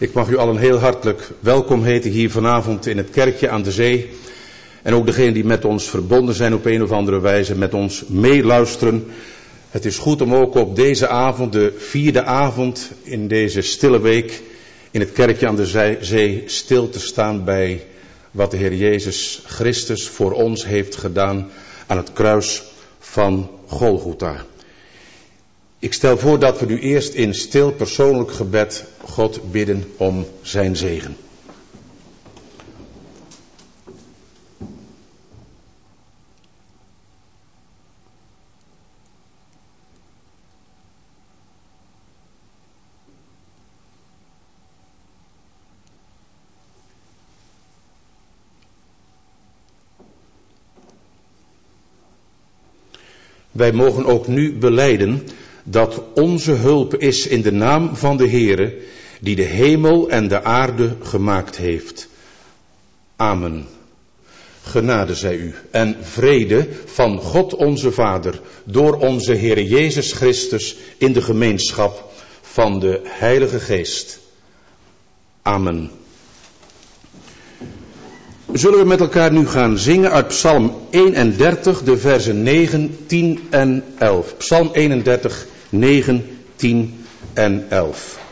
Ik mag u allen heel hartelijk welkom heten hier vanavond in het kerkje aan de zee. En ook degenen die met ons verbonden zijn op een of andere wijze, met ons meeluisteren. Het is goed om ook op deze avond, de vierde avond in deze stille week, in het kerkje aan de zee stil te staan bij wat de Heer Jezus Christus voor ons heeft gedaan aan het kruis van Golgotha. Ik stel voor dat we nu eerst in stil persoonlijk gebed God bidden om zijn zegen. Wij mogen ook nu beleiden dat onze hulp is in de naam van de Heere, die de hemel en de aarde gemaakt heeft. Amen. Genade zij u en vrede van God onze Vader door onze Heere Jezus Christus in de gemeenschap van de Heilige Geest. Amen. Zullen we met elkaar nu gaan zingen uit Psalm 31, de versen 9, 10 en 11. Psalm 31, 9, 10 en 11.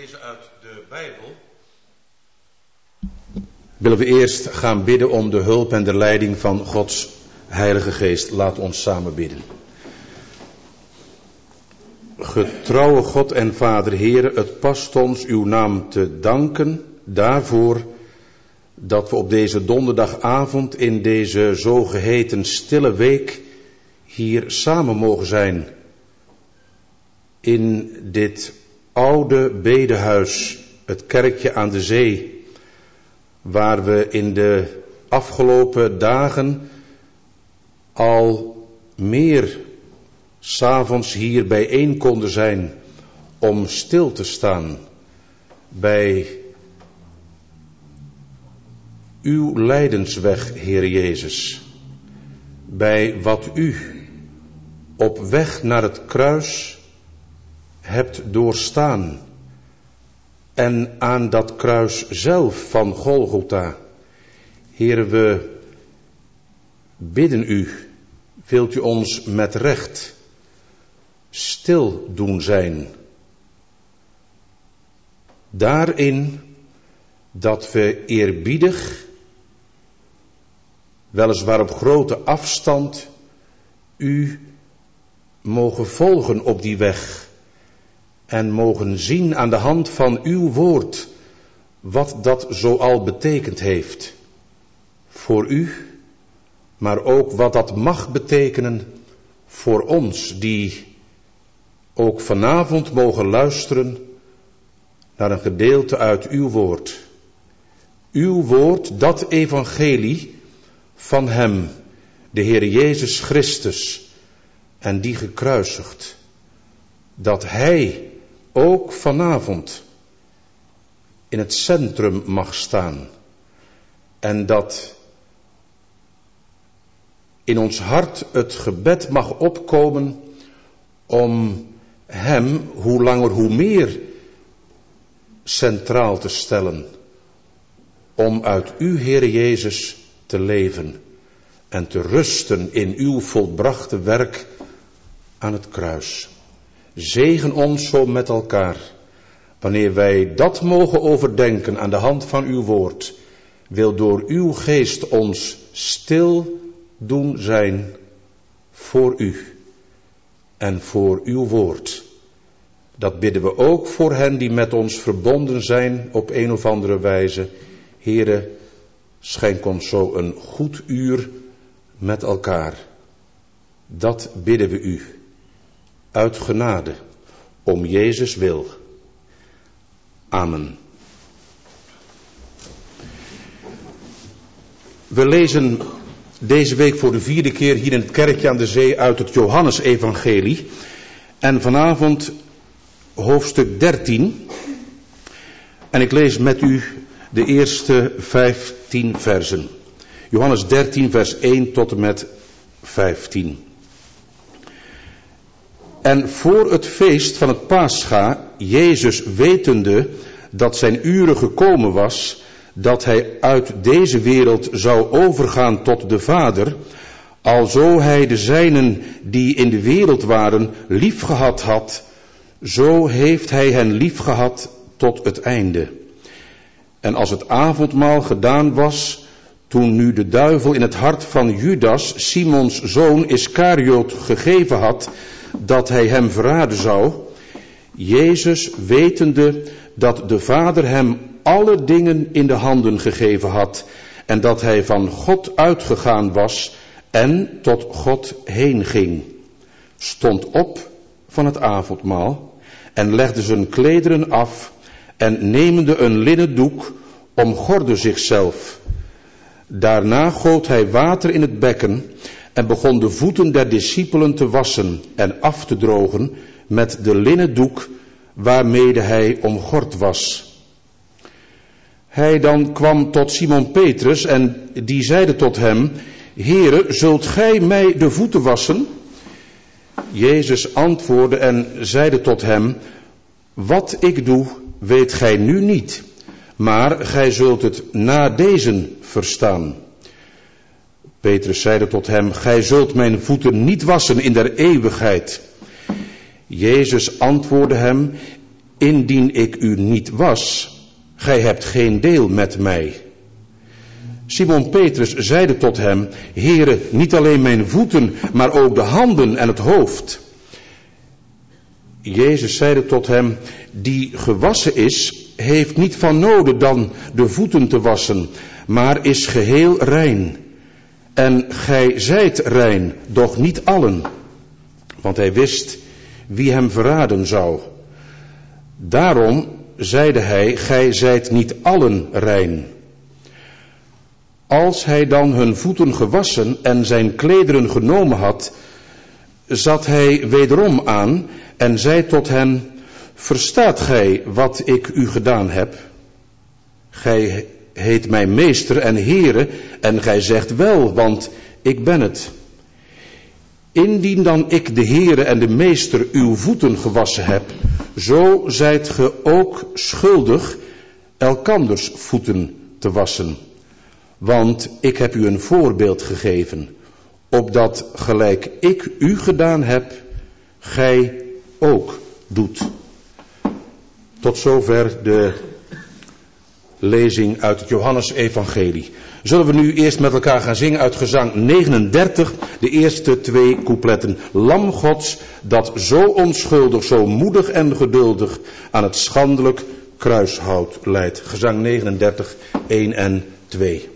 Lezen uit de Bijbel, willen we eerst gaan bidden om de hulp en de leiding van Gods Heilige Geest. Laat ons samen bidden. Getrouwe God en Vader, Heere, het past ons uw naam te danken daarvoor dat we op deze donderdagavond in deze zogeheten stille week hier samen mogen zijn. In dit oude bedehuis, het kerkje aan de zee, waar we in de afgelopen dagen al meer s'avonds hier bijeen konden zijn om stil te staan bij uw lijdensweg, Heer Jezus, bij wat u op weg naar het kruis hebt doorstaan en aan dat kruis zelf van Golgotha. Heer, we bidden u, wilt u ons met recht stil doen zijn. Daarin dat we eerbiedig, weliswaar op grote afstand, u mogen volgen op die weg en mogen zien aan de hand van uw woord wat dat zoal betekend heeft voor u, maar ook wat dat mag betekenen voor ons die ook vanavond mogen luisteren naar een gedeelte uit uw woord. Uw woord, dat evangelie van Hem, de Heer Jezus Christus, en die gekruisigd, dat Hij ook vanavond in het centrum mag staan en dat in ons hart het gebed mag opkomen om Hem hoe langer hoe meer centraal te stellen. Om uit U, Heer Jezus, te leven en te rusten in Uw volbrachte werk aan het kruis. Zegen ons zo met elkaar. Wanneer wij dat mogen overdenken aan de hand van uw woord, wil door uw geest ons stil doen zijn voor u en voor uw woord. Dat bidden we ook voor hen die met ons verbonden zijn op een of andere wijze. Here, schenk ons zo een goed uur met elkaar. Dat bidden we u. Uit genade. Om Jezus wil. Amen. We lezen deze week voor de vierde keer hier in het kerkje aan de zee uit het Johannesevangelie. En vanavond hoofdstuk 13. En ik lees met u de eerste 15 versen. Johannes 13, vers 1 tot en met 15. En voor het feest van het Pascha, Jezus wetende dat zijn uren gekomen was, dat hij uit deze wereld zou overgaan tot de Vader, alzo hij de zijnen die in de wereld waren liefgehad had, zo heeft hij hen liefgehad tot het einde. En als het avondmaal gedaan was, toen nu de duivel in het hart van Judas, Simons zoon Iscariot, gegeven had, dat hij hem verraden zou, Jezus wetende dat de Vader hem alle dingen in de handen gegeven had en dat hij van God uitgegaan was en tot God heen ging, stond op van het avondmaal en legde zijn klederen af en nemende een linnen doek omgorde zichzelf. Daarna goot hij water in het bekken en begon de voeten der discipelen te wassen en af te drogen met de linnen doek waarmede hij omgord was. Hij dan kwam tot Simon Petrus en die zeide tot hem, Heere, zult gij mij de voeten wassen? Jezus antwoordde en zeide tot hem, Wat ik doe, weet gij nu niet, maar gij zult het na deze verstaan. Petrus zeide tot hem, Gij zult mijn voeten niet wassen in der eeuwigheid. Jezus antwoordde hem, indien ik u niet was, gij hebt geen deel met mij. Simon Petrus zeide tot hem, Heere, niet alleen mijn voeten, maar ook de handen en het hoofd. Jezus zeide tot hem, die gewassen is, heeft niet van noden dan de voeten te wassen, maar is geheel rein. En gij zijt rein, doch niet allen. Want hij wist wie hem verraden zou. Daarom zeide hij, gij zijt niet allen rein. Als hij dan hun voeten gewassen en zijn klederen genomen had, zat hij wederom aan en zei tot hen, verstaat gij wat ik u gedaan heb? Gij heet mij meester en heren en gij zegt wel, want ik ben het. Indien dan ik de Heere en de Meester uw voeten gewassen heb, zo zijt ge ook schuldig elkanders voeten te wassen. Want ik heb u een voorbeeld gegeven, opdat gelijk ik u gedaan heb, gij ook doet. Tot zover de lezing uit het Johannesevangelie. Zullen we nu eerst met elkaar gaan zingen uit gezang 39, de eerste twee coupletten. Lam Gods, dat zo onschuldig, zo moedig en geduldig aan het schandelijk kruishout leidt. Gezang 39, 1 en 2.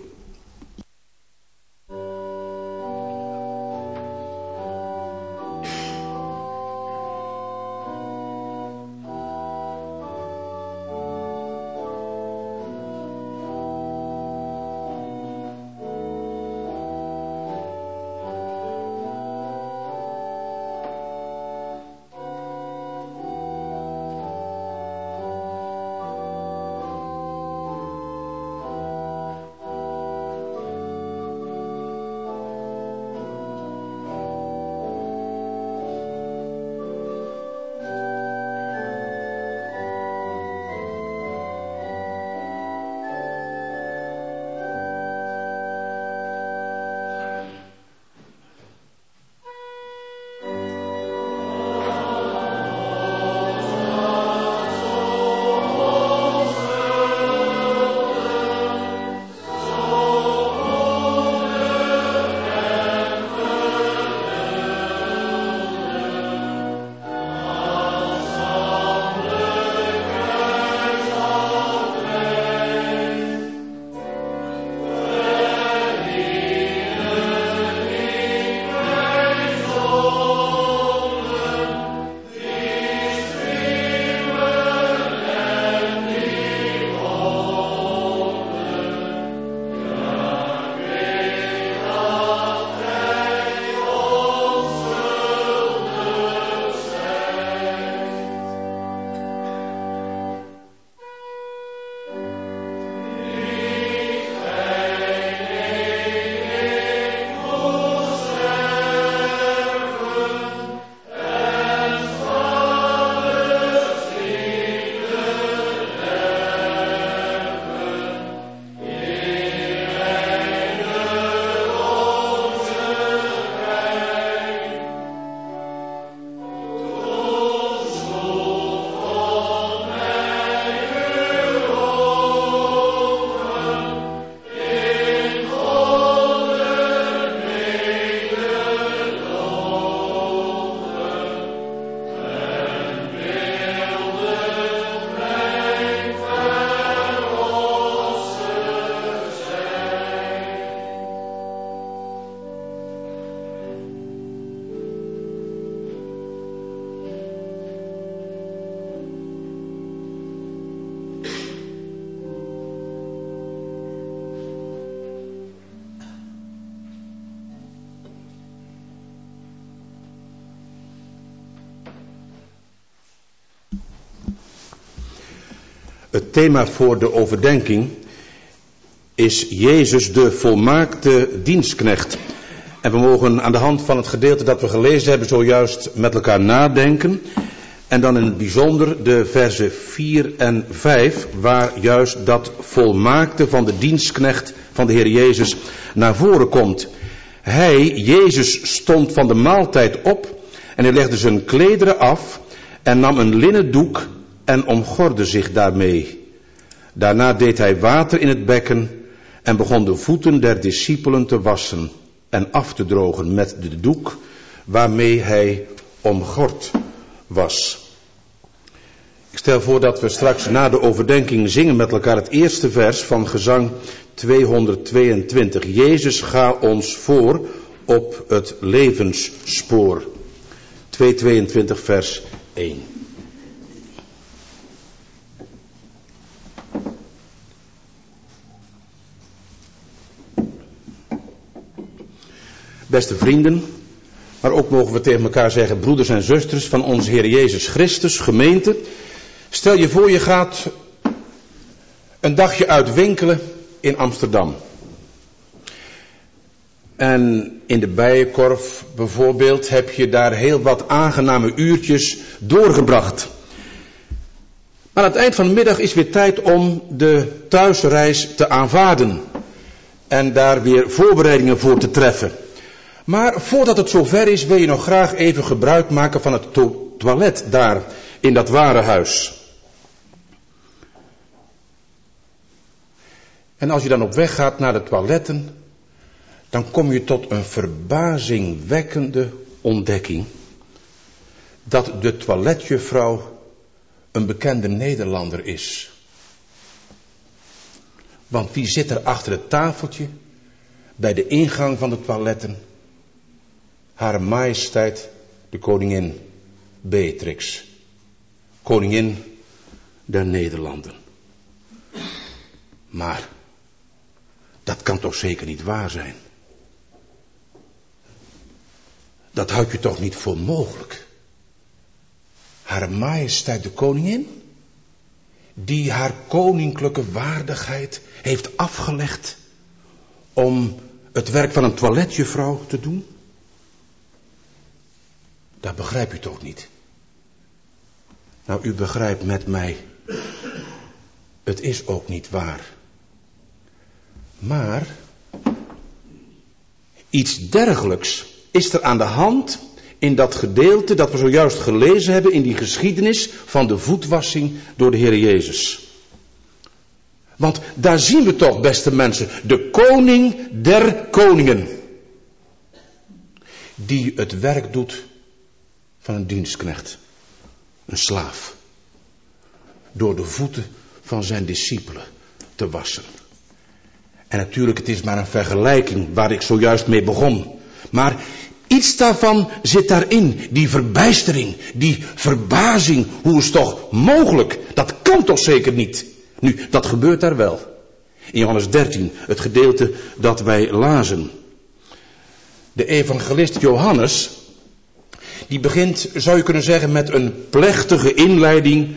Thema voor de overdenking is Jezus de volmaakte dienstknecht. En we mogen aan de hand van het gedeelte dat we gelezen hebben zojuist met elkaar nadenken. En dan in het bijzonder de versen 4 en 5, waar juist dat volmaakte van de dienstknecht van de Heer Jezus naar voren komt. Hij, Jezus, stond van de maaltijd op en hij legde zijn klederen af en nam een linnen doek en omgorde zich daarmee. Daarna deed hij water in het bekken en begon de voeten der discipelen te wassen en af te drogen met de doek waarmee hij omgord was. Ik stel voor dat we straks na de overdenking zingen met elkaar het eerste vers van gezang 222. Jezus ga ons voor op het levensspoor. 222 vers 1. Beste vrienden, maar ook mogen we tegen elkaar zeggen, broeders en zusters van onze Heer Jezus Christus, gemeente. Stel je voor je gaat een dagje uit winkelen in Amsterdam. En in de Bijenkorf bijvoorbeeld heb je daar heel wat aangename uurtjes doorgebracht. Maar aan het eind van de middag is weer tijd om de thuisreis te aanvaarden. En daar weer voorbereidingen voor te treffen. Maar voordat het zover is, wil je nog graag even gebruik maken van het to toilet daar in dat warenhuis. En als je dan op weg gaat naar de toiletten, dan kom je tot een verbazingwekkende ontdekking. Dat de toiletjuffrouw een bekende Nederlander is. Want wie zit er achter het tafeltje bij de ingang van de toiletten? Hare majesteit de koningin Beatrix. Koningin der Nederlanden. Maar dat kan toch zeker niet waar zijn? Dat houd je toch niet voor mogelijk? Hare majesteit de koningin, die haar koninklijke waardigheid heeft afgelegd om het werk van een toiletjuffrouw te doen? Dat begrijp u toch niet? Nou, u begrijpt met mij, het is ook niet waar. Maar iets dergelijks is er aan de hand in dat gedeelte dat we zojuist gelezen hebben in die geschiedenis van de voetwassing door de Heer Jezus. Want daar zien we toch, beste mensen, de koning der koningen. Die het werk doet van een dienstknecht, een slaaf. Door de voeten van zijn discipelen te wassen. En natuurlijk, het is maar een vergelijking waar ik zojuist mee begon. Maar iets daarvan zit daarin. Die verbijstering, die verbazing. Hoe is toch mogelijk? Dat kan toch zeker niet? Nu, dat gebeurt daar wel. In Johannes 13, het gedeelte dat wij lazen. De evangelist Johannes, die begint, zou je kunnen zeggen, met een plechtige inleiding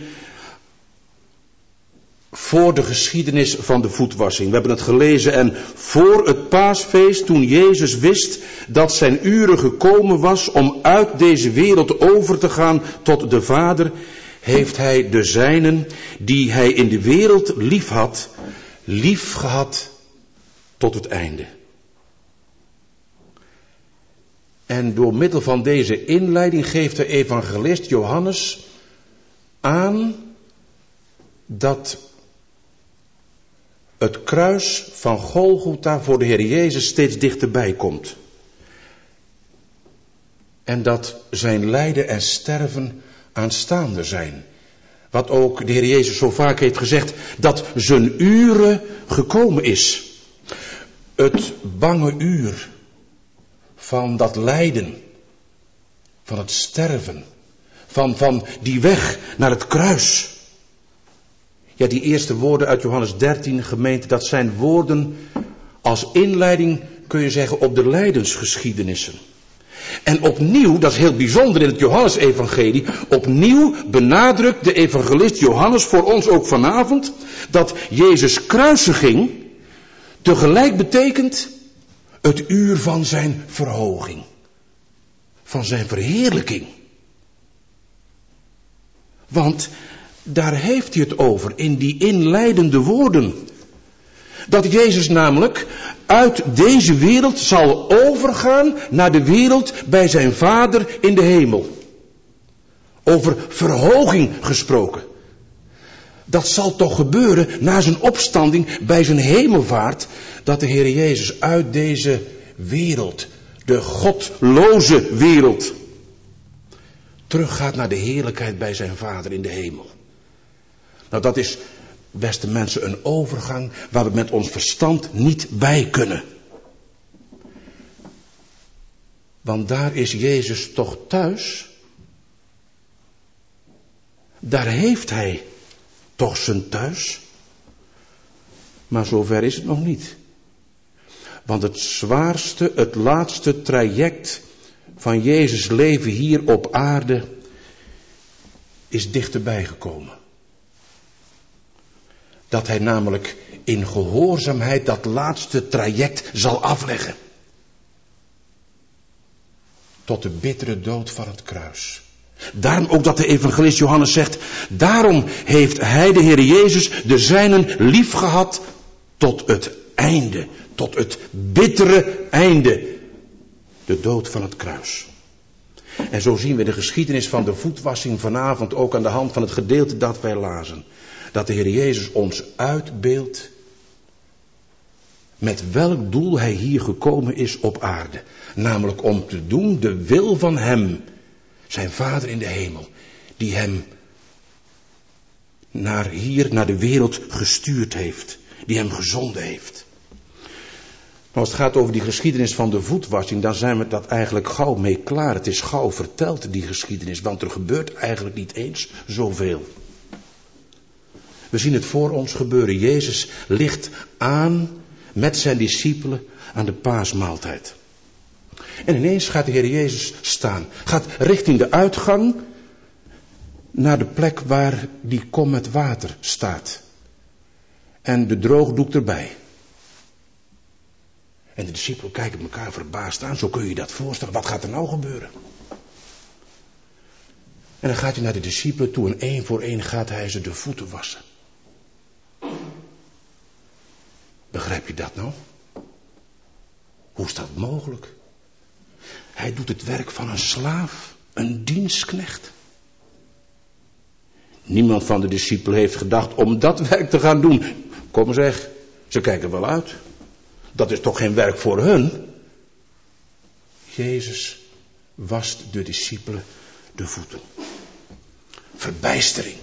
voor de geschiedenis van de voetwassing. We hebben het gelezen en voor het paasfeest, toen Jezus wist dat zijn uren gekomen was om uit deze wereld over te gaan tot de Vader, heeft hij de zijnen die hij in de wereld lief had, lief gehad tot het einde. En door middel van deze inleiding geeft de evangelist Johannes aan dat het kruis van Golgotha voor de Heer Jezus steeds dichterbij komt. En dat zijn lijden en sterven aanstaande zijn. Wat ook de Heer Jezus zo vaak heeft gezegd, dat zijn uren gekomen is. Het bange uur van dat lijden, van het sterven, van, van die weg naar het kruis. Ja, die eerste woorden uit Johannes 13, gemeente, dat zijn woorden als inleiding, kun je zeggen, op de lijdensgeschiedenissen. En opnieuw, dat is heel bijzonder in het Johannesevangelie, opnieuw benadrukt de evangelist Johannes voor ons ook vanavond dat Jezus kruisiging tegelijk betekent het uur van zijn verhoging, van zijn verheerlijking. Want daar heeft hij het over in die inleidende woorden. Dat Jezus namelijk uit deze wereld zal overgaan naar de wereld bij zijn Vader in de hemel. Over verhoging gesproken. Dat zal toch gebeuren na zijn opstanding bij zijn hemelvaart. Dat de Heer Jezus uit deze wereld, de godloze wereld, teruggaat naar de heerlijkheid bij zijn Vader in de hemel. Nou, dat is, beste mensen, een overgang waar we met ons verstand niet bij kunnen. Want daar is Jezus toch thuis. Daar heeft hij toch zijn thuis. Maar zover is het nog niet. Want het zwaarste, het laatste traject van Jezus leven hier op aarde is dichterbij gekomen. Dat hij namelijk in gehoorzaamheid dat laatste traject zal afleggen. Tot de bittere dood van het kruis. Daarom ook dat de evangelist Johannes zegt, daarom heeft hij de Heer Jezus de zijnen lief gehad tot het einde, tot het bittere einde, de dood van het kruis. En zo zien we de geschiedenis van de voetwassing vanavond ook aan de hand van het gedeelte dat wij lazen. Dat de Heer Jezus ons uitbeeldt met welk doel Hij hier gekomen is op aarde. Namelijk om te doen de wil van Hem zijn vader in de hemel, die hem naar hier, naar de wereld gestuurd heeft, die hem gezonden heeft. Maar als het gaat over die geschiedenis van de voetwassing, dan zijn we dat eigenlijk gauw mee klaar. Het is gauw verteld, die geschiedenis, want er gebeurt eigenlijk niet eens zoveel. We zien het voor ons gebeuren. Jezus ligt aan met zijn discipelen aan de paasmaaltijd. En ineens gaat de Heer Jezus staan. Gaat richting de uitgang naar de plek waar die kom met water staat. En de droogdoek erbij. En de discipelen kijken elkaar verbaasd aan. Zo kun je je dat voorstellen. Wat gaat er nou gebeuren? En dan gaat hij naar de discipelen toe en één voor één gaat hij ze de voeten wassen. Begrijp je dat nou? Hoe is dat mogelijk? Hij doet het werk van een slaaf, een dienstknecht. Niemand van de discipelen heeft gedacht om dat werk te gaan doen. Kom zeg, ze kijken wel uit. Dat is toch geen werk voor hun? Jezus wast de discipelen de voeten. Verbijstering.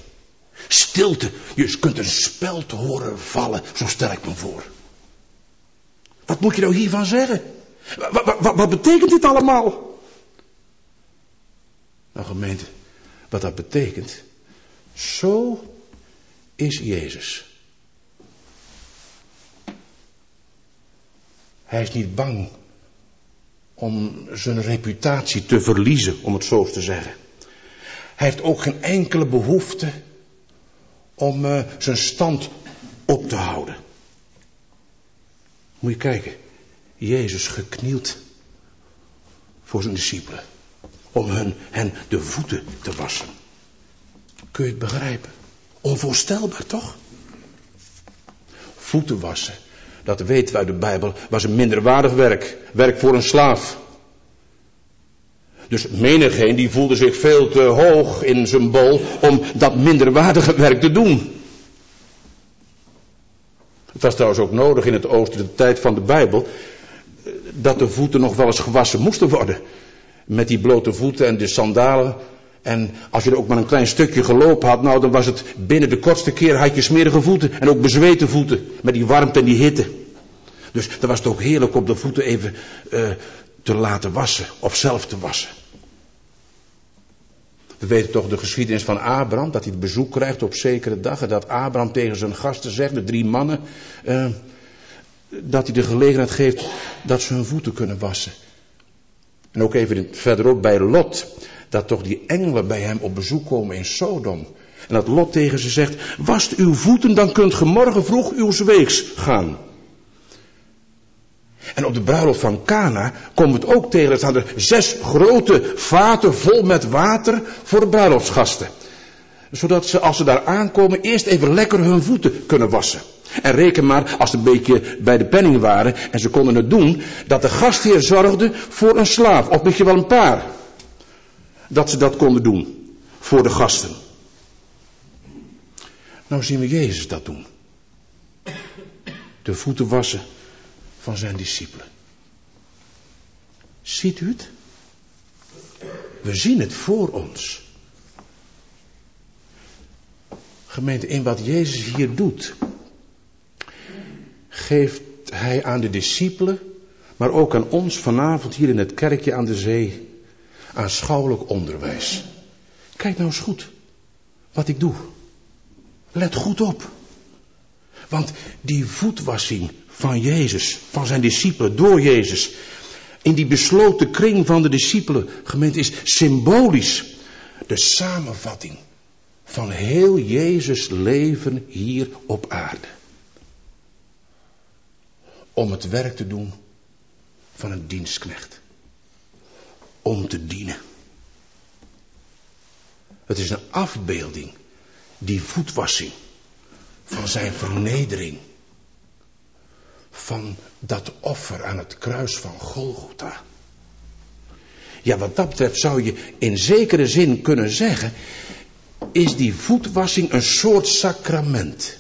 Stilte. Je kunt een speld horen vallen, zo stel ik me voor. Wat moet je nou hiervan zeggen? Wat, wat, wat betekent dit allemaal? Nou gemeente, wat dat betekent, zo is Jezus. Hij is niet bang om zijn reputatie te verliezen, om het zo te zeggen. Hij heeft ook geen enkele behoefte om uh, zijn stand op te houden. Moet je kijken. Jezus geknield voor zijn discipelen. Om hun, hen de voeten te wassen. Kun je het begrijpen? Onvoorstelbaar toch? Voeten wassen, dat weten we uit de Bijbel, was een minderwaardig werk. Werk voor een slaaf. Dus menigeen die voelde zich veel te hoog in zijn bol om dat minderwaardige werk te doen. Het was trouwens ook nodig in het oosten, de tijd van de Bijbel, dat de voeten nog wel eens gewassen moesten worden. Met die blote voeten en de sandalen. En als je er ook maar een klein stukje gelopen had, nou dan was het binnen de kortste keer had je smerige voeten en ook bezweten voeten. Met die warmte en die hitte. Dus dan was het ook heerlijk om de voeten even uh, te laten wassen of zelf te wassen. We weten toch de geschiedenis van Abraham, dat hij bezoek krijgt op zekere dag. En dat Abraham tegen zijn gasten zegt, de drie mannen, uh, dat hij de gelegenheid geeft dat ze hun voeten kunnen wassen. En ook even verderop bij Lot, dat toch die engelen bij hem op bezoek komen in Sodom. En dat Lot tegen ze zegt, wast uw voeten, dan kunt ge morgen vroeg uw weegs gaan. En op de bruiloft van Cana we het ook tegen. Er staan er zes grote vaten vol met water voor de bruiloftsgasten. Zodat ze, als ze daar aankomen, eerst even lekker hun voeten kunnen wassen. En reken maar, als ze een beetje bij de penning waren en ze konden het doen, dat de gastheer zorgde voor een slaaf, of misschien wel een paar. Dat ze dat konden doen voor de gasten. Nou zien we Jezus dat doen. De voeten wassen van zijn discipelen. Ziet u het? We zien het voor ons. Gemeente, in wat Jezus hier doet, geeft hij aan de discipelen, maar ook aan ons vanavond hier in het kerkje aan de zee, aanschouwelijk onderwijs. Kijk nou eens goed wat ik doe. Let goed op. Want die voetwassing van Jezus, van zijn discipelen, door Jezus, in die besloten kring van de discipelen, gemeente, is symbolisch de samenvatting van heel Jezus leven hier op aarde. Om het werk te doen van een dienstknecht. Om te dienen. Het is een afbeelding, die voetwassing, van zijn vernedering. Van dat offer aan het kruis van Golgotha. Ja, wat dat betreft zou je in zekere zin kunnen zeggen, is die voetwassing een soort sacrament.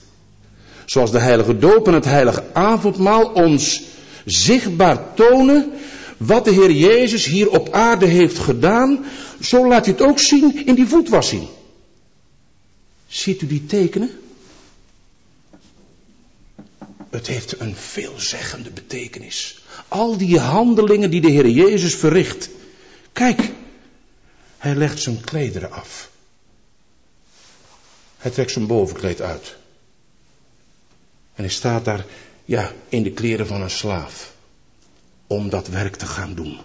Zoals de heilige doop en het heilige avondmaal ons zichtbaar tonen wat de Heer Jezus hier op aarde heeft gedaan, zo laat hij het ook zien in die voetwassing. Ziet u die tekenen? Het heeft een veelzeggende betekenis. Al die handelingen die de Heer Jezus verricht. Kijk, hij legt zijn klederen af. Hij trekt zijn bovenkleed uit. En hij staat daar, ja, in de kleren van een slaaf. Om dat werk te gaan doen.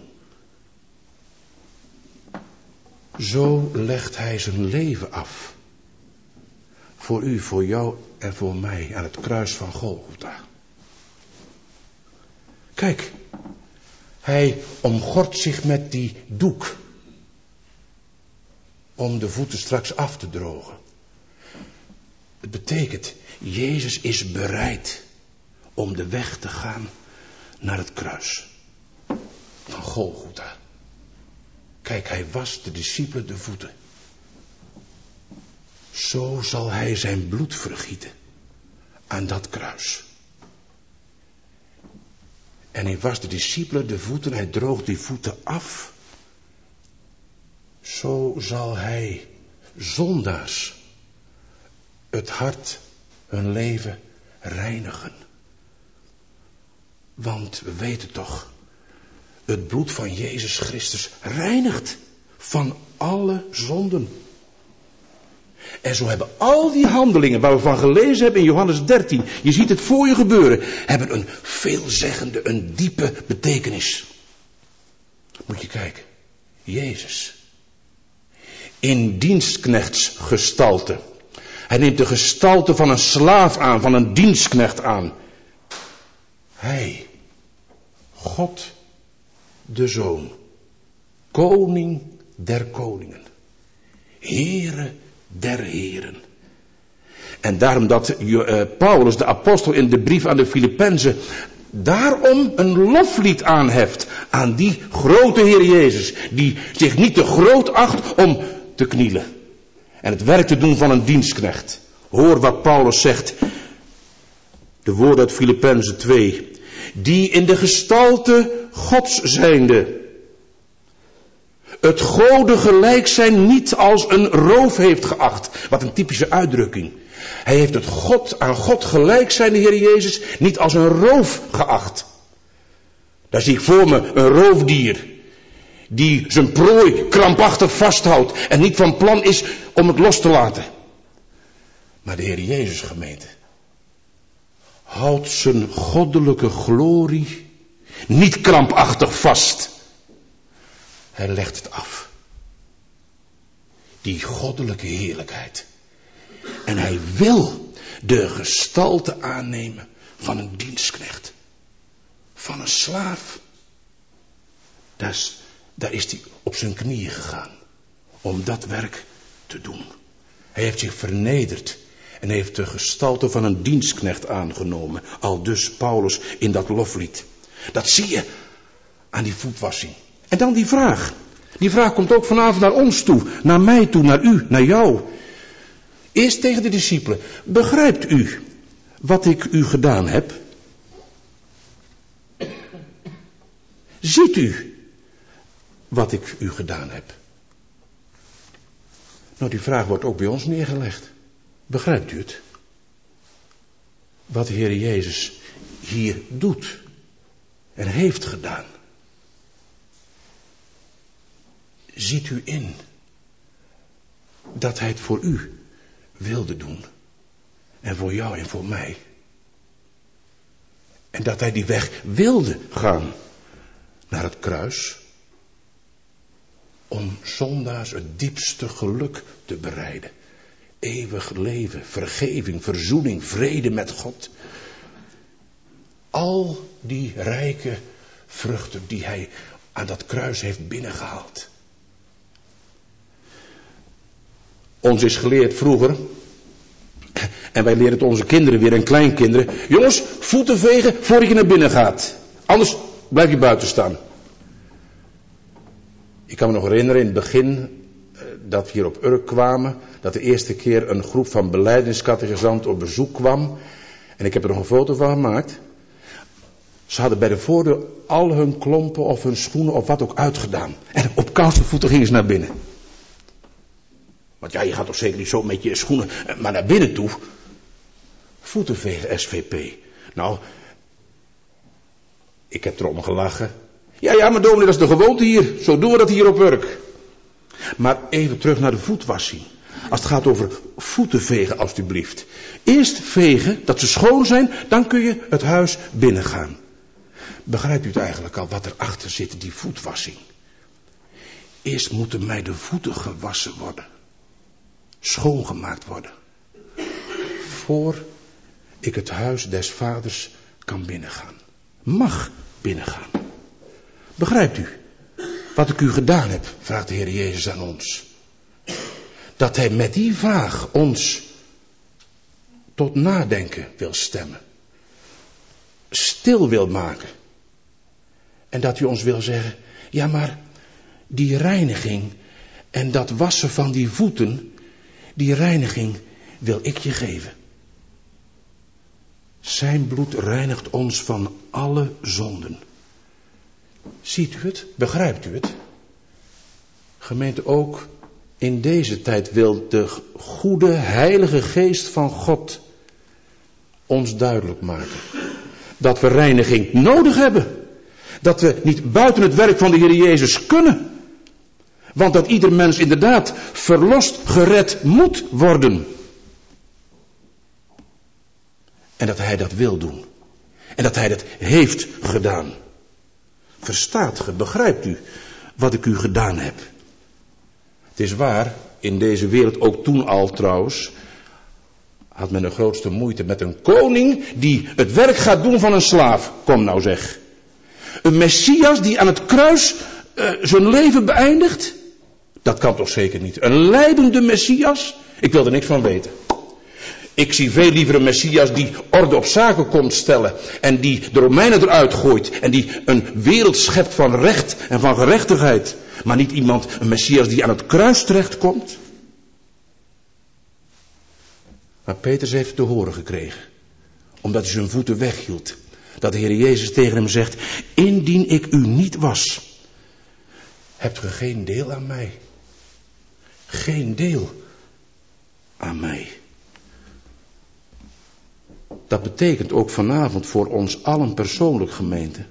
Zo legt hij zijn leven af. Voor u, voor jou en voor mij aan het kruis van Golgotha. Kijk, hij omgort zich met die doek. Om de voeten straks af te drogen. Het betekent, Jezus is bereid om de weg te gaan naar het kruis van Golgotha. Kijk, hij was de discipelen de voeten. Zo zal hij zijn bloed vergieten aan dat kruis. En hij was de discipelen de voeten, hij droog die voeten af. Zo zal hij zondaars het hart, hun leven reinigen. Want we weten toch, het bloed van Jezus Christus reinigt van alle zonden. En zo hebben al die handelingen waar we van gelezen hebben in Johannes 13, je ziet het voor je gebeuren, hebben een veelzeggende, een diepe betekenis. Moet je kijken. Jezus. In dienstknechtsgestalte. Hij neemt de gestalte van een slaaf aan, van een dienstknecht aan. Hij, God de Zoon, koning der koningen, Heere der heren. En daarom dat eh, Paulus, de apostel in de brief aan de Filippenzen, daarom een loflied aanheft aan die grote Heer Jezus, die zich niet te groot acht om te knielen en het werk te doen van een dienstknecht. Hoor wat Paulus zegt, de woorden uit Filippenzen 2, die in de gestalte Gods zijnde, het gode gelijk zijn niet als een roof heeft geacht. Wat een typische uitdrukking. Hij heeft het God, aan God gelijk zijn, de Heer Jezus, niet als een roof geacht. Daar zie ik voor me een roofdier. Die zijn prooi krampachtig vasthoudt en niet van plan is om het los te laten. Maar de Heer Jezus gemeente houdt zijn goddelijke glorie niet krampachtig vast. Hij legt het af. Die goddelijke heerlijkheid. En hij wil de gestalte aannemen van een dienstknecht. Van een slaaf. Daar is, daar is hij op zijn knieën gegaan. Om dat werk te doen. Hij heeft zich vernederd. En heeft de gestalte van een dienstknecht aangenomen. Al dus Paulus in dat loflied. Dat zie je aan die voetwassing. En dan die vraag. Die vraag komt ook vanavond naar ons toe, naar mij toe, naar u, naar jou. Eerst tegen de discipelen. Begrijpt u wat ik u gedaan heb? Ziet u wat ik u gedaan heb? Nou, die vraag wordt ook bij ons neergelegd. Begrijpt u het? Wat de Heer Jezus hier doet en heeft gedaan. Ziet u in dat Hij het voor u wilde doen. En voor jou en voor mij. En dat Hij die weg wilde gaan naar het kruis. Om zondaars het diepste geluk te bereiden. Eeuwig leven, vergeving, verzoening, vrede met God. Al die rijke vruchten die hij aan dat kruis heeft binnengehaald. Ons is geleerd vroeger, en wij leren het onze kinderen weer en kleinkinderen. Jongens, voeten vegen voordat je naar binnen gaat. Anders blijf je buiten staan. Ik kan me nog herinneren in het begin eh, dat we hier op Urk kwamen. Dat de eerste keer een groep van beleidingscategorisanten op bezoek kwam. En ik heb er nog een foto van gemaakt. Ze hadden bij de voordeur al hun klompen of hun schoenen of wat ook uitgedaan. En op koude voeten gingen ze naar binnen. Want ja, je gaat toch zeker niet zo met je schoenen, eh, maar naar binnen toe. Voeten vegen SVP. Nou, ik heb erom gelachen. Ja, ja, maar dominee, dat is de gewoonte hier. Zo doen we dat hier op werk. Maar even terug naar de voetwassing. Als het gaat over voeten vegen, alstublieft. Eerst vegen, dat ze schoon zijn, dan kun je het huis binnengaan. Begrijpt u het eigenlijk al wat erachter zit, die voetwassing? Eerst moeten mij de voeten gewassen worden. Schoongemaakt worden. Voor ik het huis des vaders kan binnengaan. Mag binnengaan. Begrijpt u wat ik u gedaan heb? Vraagt de Heer Jezus aan ons. Dat Hij met die vraag ons tot nadenken wil stemmen. Stil wil maken. En dat u ons wil zeggen, ja maar die reiniging en dat wassen van die voeten, die reiniging wil ik je geven. Zijn bloed reinigt ons van alle zonden. Ziet u het? Begrijpt u het? Gemeente ook in deze tijd wil de goede heilige geest van God ons duidelijk maken. Dat we reiniging nodig hebben. Dat we niet buiten het werk van de Heer Jezus kunnen. Want dat ieder mens inderdaad verlost, gered moet worden. En dat hij dat wil doen. En dat hij dat heeft gedaan. Verstaat ge, begrijpt u wat ik u gedaan heb? Het is waar, in deze wereld, ook toen al trouwens, had men de grootste moeite met een koning die het werk gaat doen van een slaaf. Kom nou zeg. Een Messias die aan het kruis uh, zijn leven beëindigt? Dat kan toch zeker niet. Een leidende Messias? Ik wil er niks van weten. Ik zie veel liever een Messias die orde op zaken komt stellen. En die de Romeinen eruit gooit. En die een wereld schept van recht en van gerechtigheid. Maar niet iemand, een Messias die aan het kruis terechtkomt. Maar Petrus heeft te horen gekregen. Omdat hij zijn voeten weghield. Dat de Heer Jezus tegen hem zegt. Indien ik u niet was. Hebt ge geen deel aan mij. Geen deel aan mij. Dat betekent ook vanavond voor ons allen persoonlijk gemeente.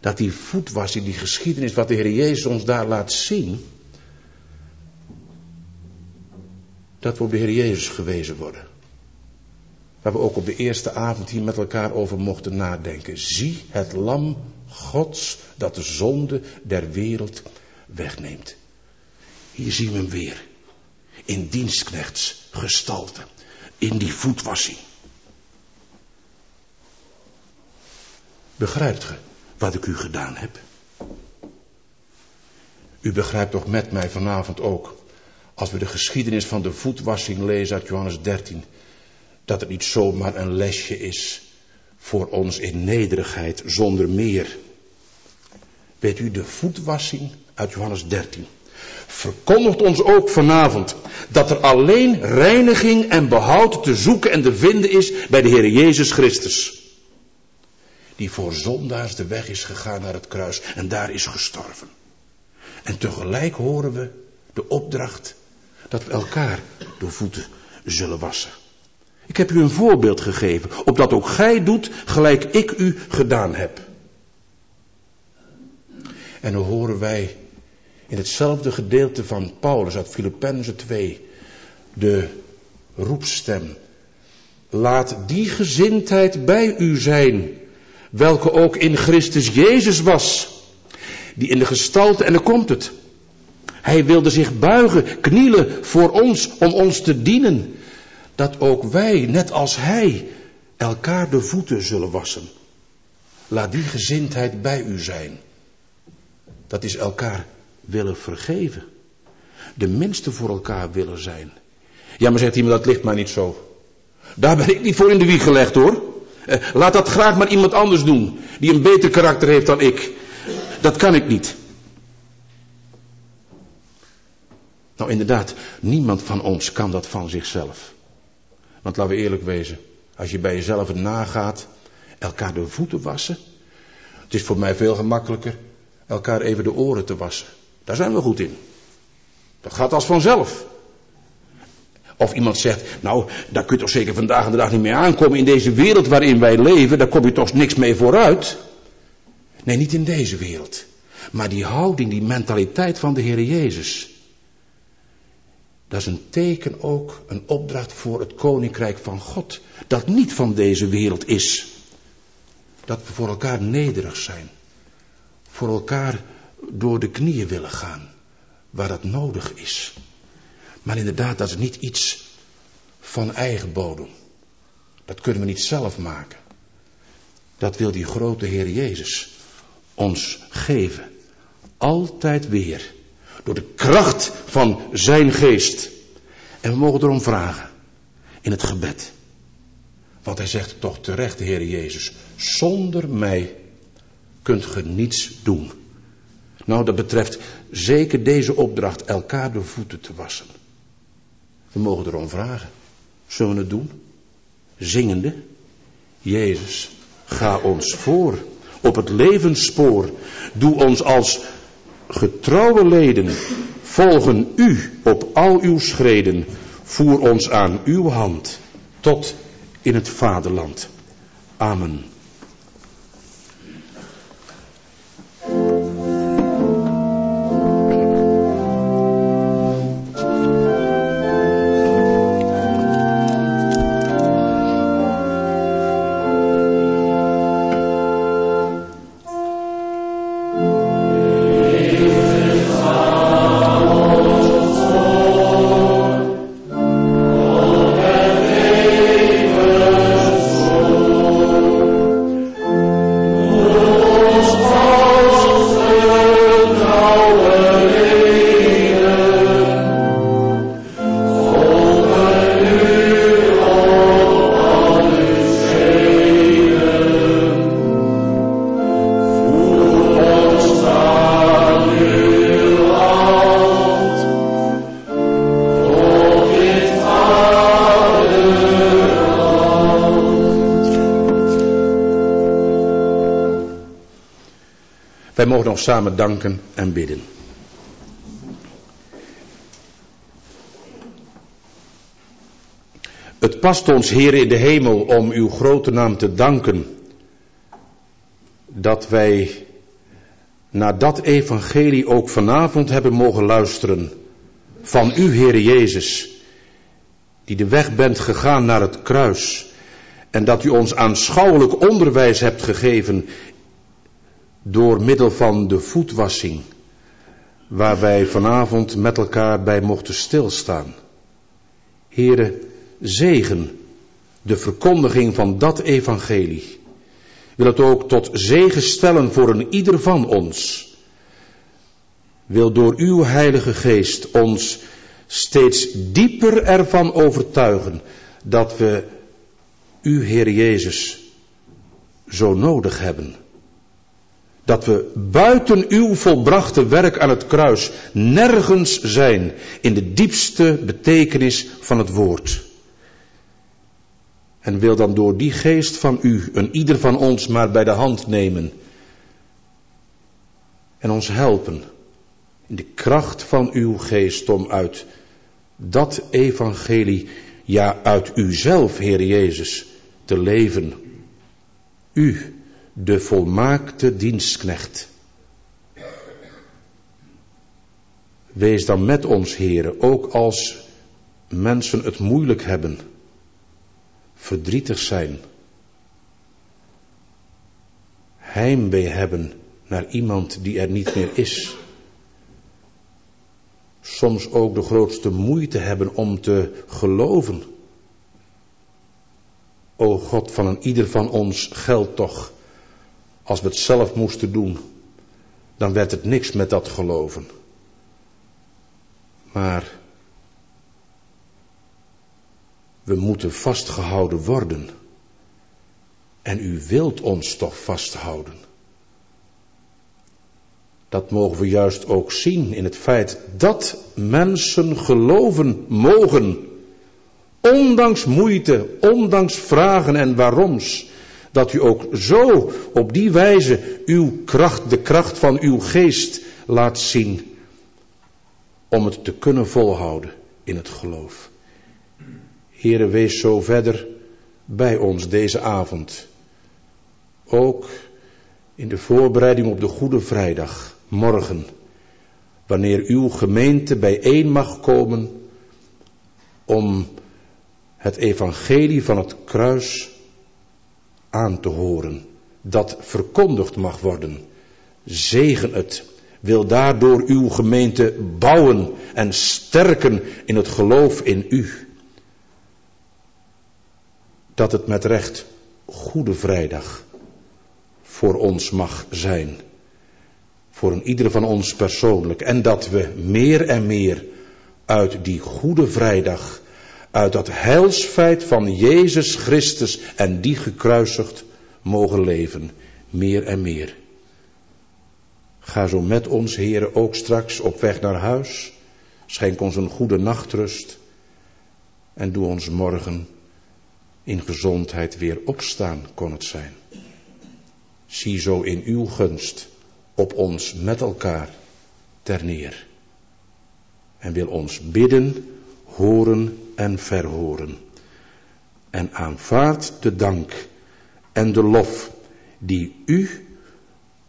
Dat die voetwassing, die geschiedenis wat de Heer Jezus ons daar laat zien. Dat we op de Heer Jezus gewezen worden. Waar we ook op de eerste avond hier met elkaar over mochten nadenken. Zie het lam Gods dat de zonde der wereld wegneemt. Hier zien we hem weer. In dienstknechts gestalte. In die voetwassing. Begrijpt ge wat ik u gedaan heb? U begrijpt toch met mij vanavond ook, als we de geschiedenis van de voetwassing lezen uit Johannes 13, dat het niet zomaar een lesje is voor ons in nederigheid zonder meer. Weet u, de voetwassing uit Johannes 13, verkondigt ons ook vanavond dat er alleen reiniging en behoud te zoeken en te vinden is bij de Heer Jezus Christus. Die voor zondaars de weg is gegaan naar het kruis en daar is gestorven. En tegelijk horen we de opdracht dat we elkaar de voeten zullen wassen. Ik heb u een voorbeeld gegeven, opdat ook gij doet gelijk ik u gedaan heb. En dan horen wij in hetzelfde gedeelte van Paulus uit Filippenzen 2 de roepstem. Laat die gezindheid bij u zijn, welke ook in Christus Jezus was, die in de gestalte, en dan komt het. Hij wilde zich buigen, knielen voor ons, om ons te dienen, dat ook wij, net als Hij, elkaar de voeten zullen wassen. Laat die gezindheid bij u zijn. Dat is elkaar willen vergeven. De minste voor elkaar willen zijn. Ja, maar zegt iemand, dat ligt maar niet zo. Daar ben ik niet voor in de wieg gelegd hoor. Eh, laat dat graag maar iemand anders doen. Die een beter karakter heeft dan ik. Dat kan ik niet. Nou inderdaad, niemand van ons kan dat van zichzelf. Want laten we eerlijk wezen. Als je bij jezelf het nagaat, elkaar de voeten wassen. Het is voor mij veel gemakkelijker elkaar even de oren te wassen. Daar zijn we goed in. Dat gaat als vanzelf. Of iemand zegt, nou, daar kun je toch zeker vandaag en de dag niet mee aankomen in deze wereld waarin wij leven, daar kom je toch niks mee vooruit. Nee, niet in deze wereld. Maar die houding, die mentaliteit van de Heer Jezus. Dat is een teken ook, een opdracht voor het koninkrijk van God. Dat niet van deze wereld is. Dat we voor elkaar nederig zijn. Voor elkaar door de knieën willen gaan. Waar dat nodig is. Maar inderdaad, dat is niet iets van eigen bodem. Dat kunnen we niet zelf maken. Dat wil die grote Heer Jezus ons geven. Altijd weer. Door de kracht van zijn geest. En we mogen erom vragen. In het gebed. Want hij zegt toch terecht, Heer Jezus. Zonder mij kunt ge niets doen. Nou, dat betreft zeker deze opdracht elkaar de voeten te wassen. We mogen erom vragen. Zullen we het doen? Zingende. Jezus, ga ons voor op het levensspoor. Doe ons als getrouwe leden volgen u op al uw schreden. Voer ons aan uw hand tot in het vaderland. Amen. Wij mogen nog samen danken en bidden. Het past ons, Heer in de hemel, om uw grote naam te danken. Dat wij naar dat evangelie ook vanavond hebben mogen luisteren. Van u, Heer Jezus, die de weg bent gegaan naar het kruis. En dat u ons aanschouwelijk onderwijs hebt gegeven door middel van de voetwassing, waar wij vanavond met elkaar bij mochten stilstaan. Here, zegen de verkondiging van dat evangelie. Wil het ook tot zegen stellen voor een ieder van ons. Wil door uw heilige geest ons steeds dieper ervan overtuigen dat we u, Heer Jezus, zo nodig hebben Dat we buiten uw volbrachte werk aan het kruis nergens zijn in de diepste betekenis van het woord. En wil dan door die geest van u een ieder van ons maar bij de hand nemen. En ons helpen in de kracht van uw geest om uit dat evangelie, ja uit uzelf, Heer Jezus, te leven. U, de volmaakte dienstknecht. Wees dan met ons, Heere, ook als mensen het moeilijk hebben, verdrietig zijn, heimwee hebben naar iemand die er niet meer is. Soms ook de grootste moeite hebben om te geloven. O God, van een ieder van ons geldt toch, als we het zelf moesten doen, dan werd het niks met dat geloven. Maar we moeten vastgehouden worden. En u wilt ons toch vasthouden. Dat mogen we juist ook zien in het feit dat mensen geloven mogen. Ondanks moeite, ondanks vragen en waaroms. Dat u ook zo op die wijze uw kracht, de kracht van uw geest laat zien. Om het te kunnen volhouden in het geloof. Heere, wees zo verder bij ons deze avond. Ook in de voorbereiding op de Goede Vrijdag, morgen. Wanneer uw gemeente bijeen mag komen om het evangelie van het kruis aan te horen. Dat verkondigd mag worden. Zegen het. Wil daardoor uw gemeente bouwen en sterken in het geloof in u. Dat het met recht Goede Vrijdag voor ons mag zijn. Voor een ieder van ons persoonlijk. En dat we meer en meer uit die Goede Vrijdag uit dat heilsfeit van Jezus Christus en die gekruisigd mogen leven, meer en meer. Ga zo met ons, heren, ook straks op weg naar huis. Schenk ons een goede nachtrust. En doe ons morgen in gezondheid weer opstaan, kon het zijn. Zie zo in uw gunst op ons met elkaar ter neer. En wil ons bidden, horen en verhoren. En aanvaard de dank en de lof die u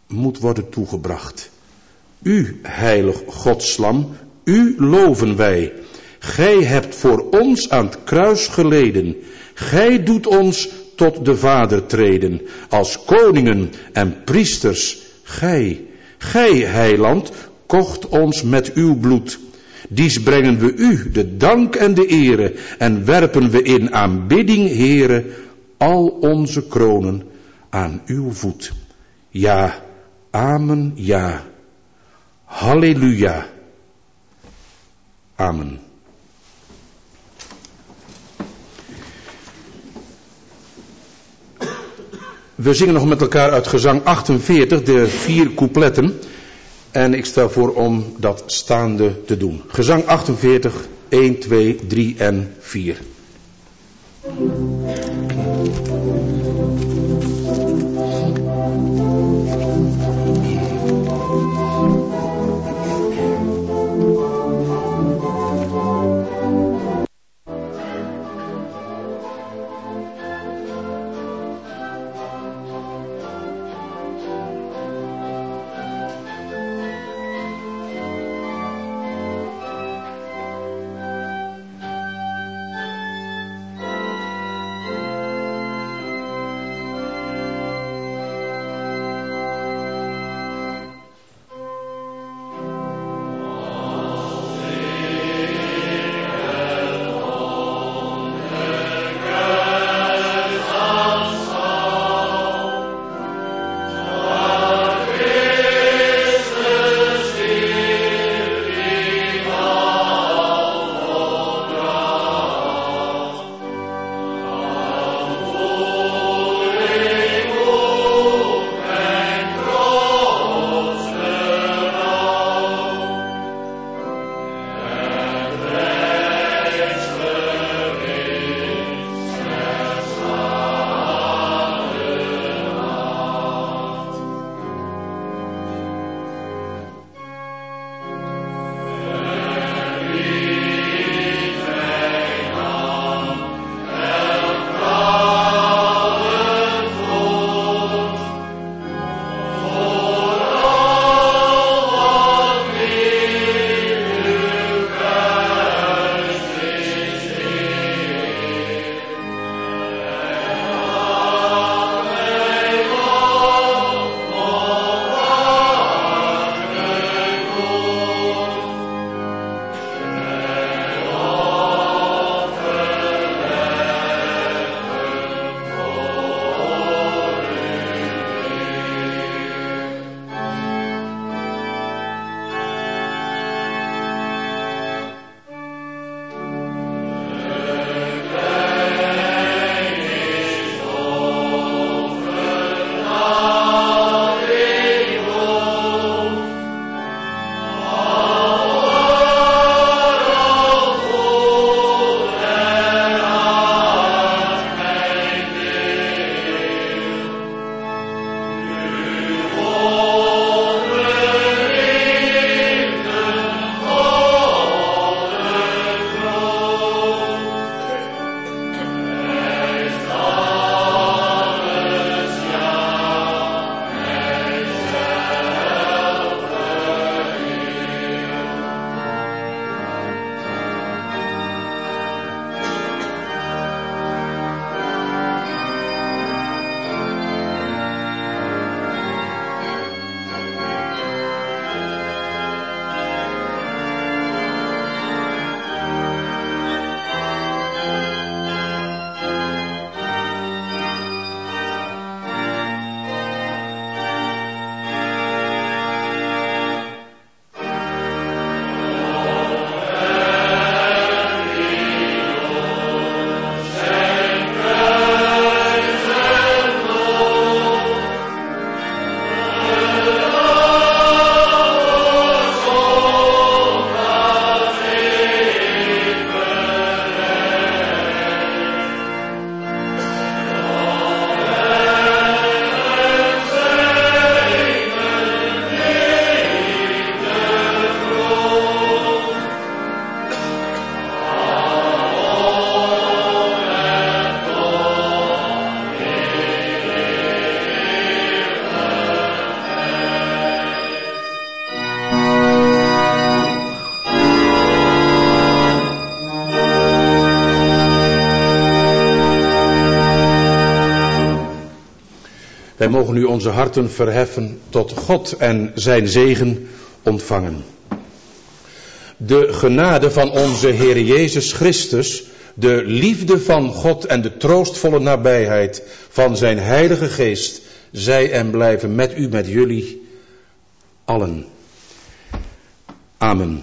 moet worden toegebracht. U, heilig Godslam, u loven wij. Gij hebt voor ons aan het kruis geleden. Gij doet ons tot de Vader treden, als koningen en priesters. Gij, gij, heiland, kocht ons met uw bloed. Dies brengen we u de dank en de ere en werpen we in aanbidding, Heere, al onze kronen aan uw voet. Ja, amen, ja. Halleluja. Amen. We zingen nog met elkaar uit gezang 48, de vier coupletten. En ik stel voor om dat staande te doen. Gezang 48, 1, 2, 3 en 4. Wij mogen nu onze harten verheffen tot God en zijn zegen ontvangen. De genade van onze Heer Jezus Christus, de liefde van God en de troostvolle nabijheid van zijn Heilige Geest, zij en blijven met u, met jullie allen. Amen.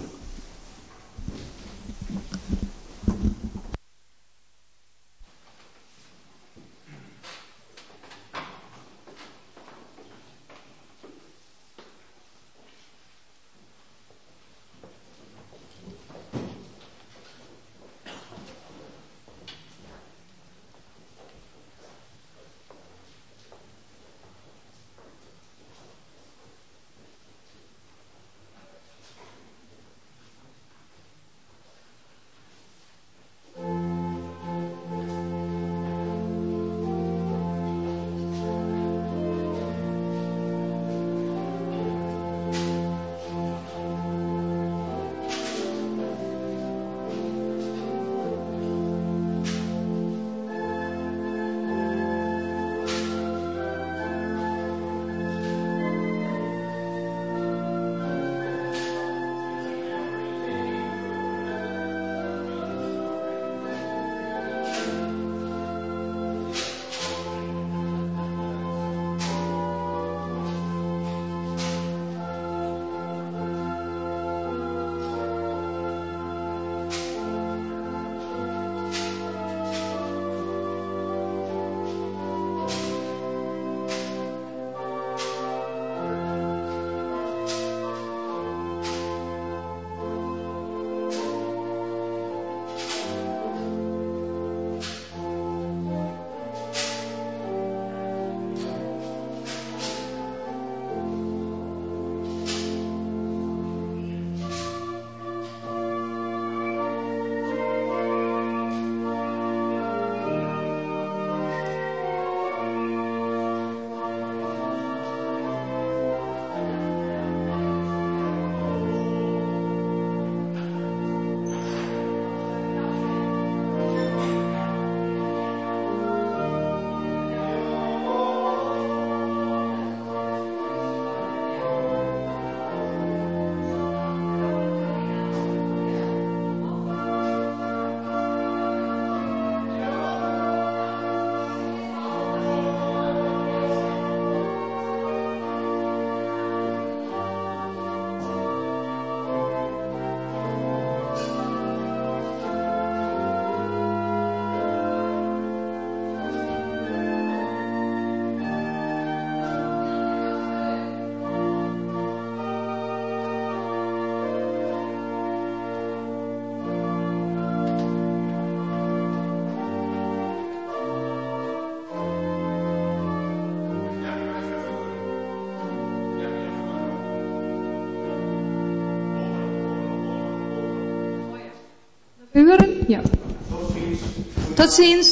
Tot ziens.